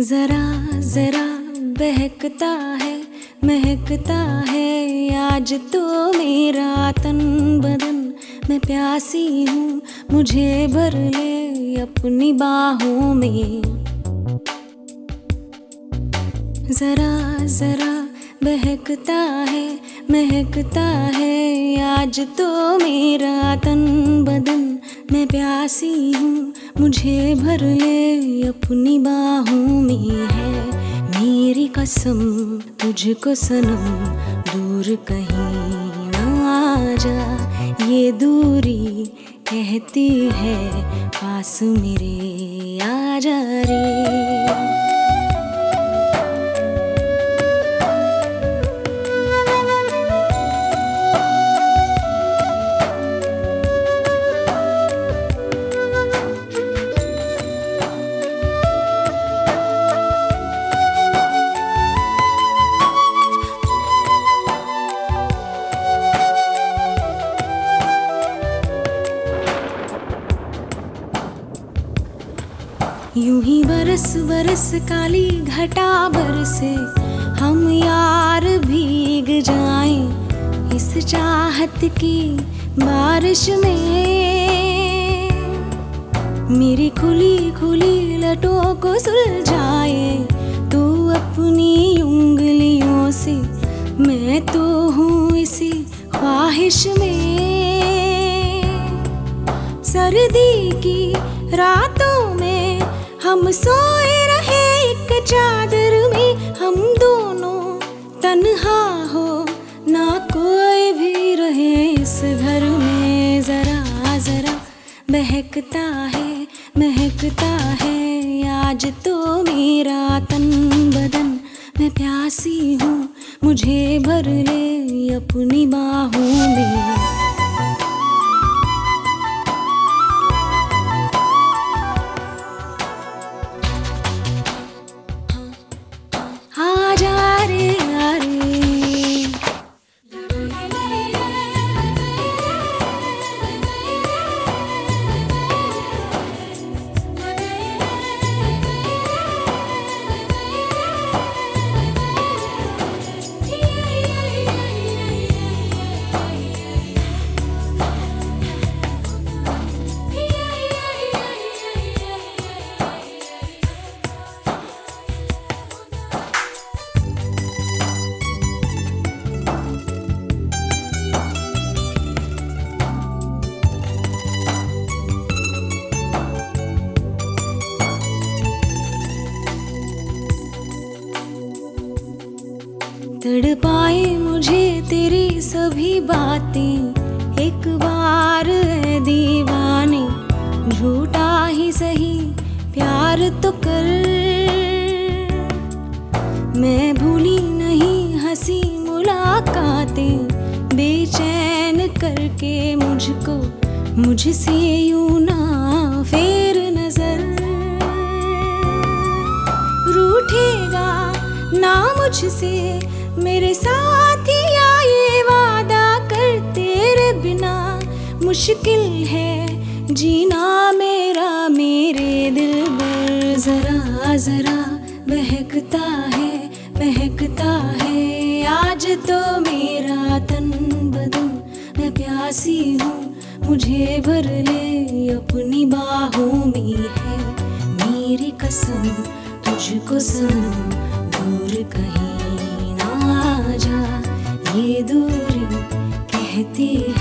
जरा जरा बहकता है, महकता है। आज तो मेरा तन बदन, मैं प्यासी हूँ, मुझे भर ले अपनी बाहों में। जरा जरा बहकता है, महकता है। आज तो मेरा तन बदन मैं प्यासी हूँ, मुझे भर ले अपनी बाहों में है। मेरी कसम, तुझको सनम, दूर कहीं ना आजा। ये दूरी कहती है, पास मेरे आ जा रे। यूँ ही बरस बरस काली घटा बरसे, हम यार भीग जाएँ इस चाहत की बारिश में। मेरी खुली खुली लटों को सुलझाए, तू अपनी उंगलियों से, मैं तो हूँ इसी ख्वाहिश में। सर्दी की रातों हम सोए रहे एक चादर में, हम दोनों तन्हा हो। ना कोई भी रहे इस घर में, जरा जरा महकता है महकता है। आज तो मेरा तन बदन, मैं प्यासी हूँ, मुझे भर ले अपनी बाहों में। तड़पाए मुझे तेरी सभी बातें। एक बार है दीवाने, झूठा ही सही, प्यार तो कर। मैं भूली नहीं हँसी मुलाकातें, बेचैन करके मुझको, मुझसे यूँ ना मुश्किल है। जीना मेरा, मेरे दिल पर जरा जरा बहकता है महकता है। आज तो मेरा तन बदन, मैं प्यासी हूँ। मुझे भर ले, अपनी बाहों में है। मेरी कसम, तुझको सनम, दूर कहीं ना जा। ये दूरी कहती है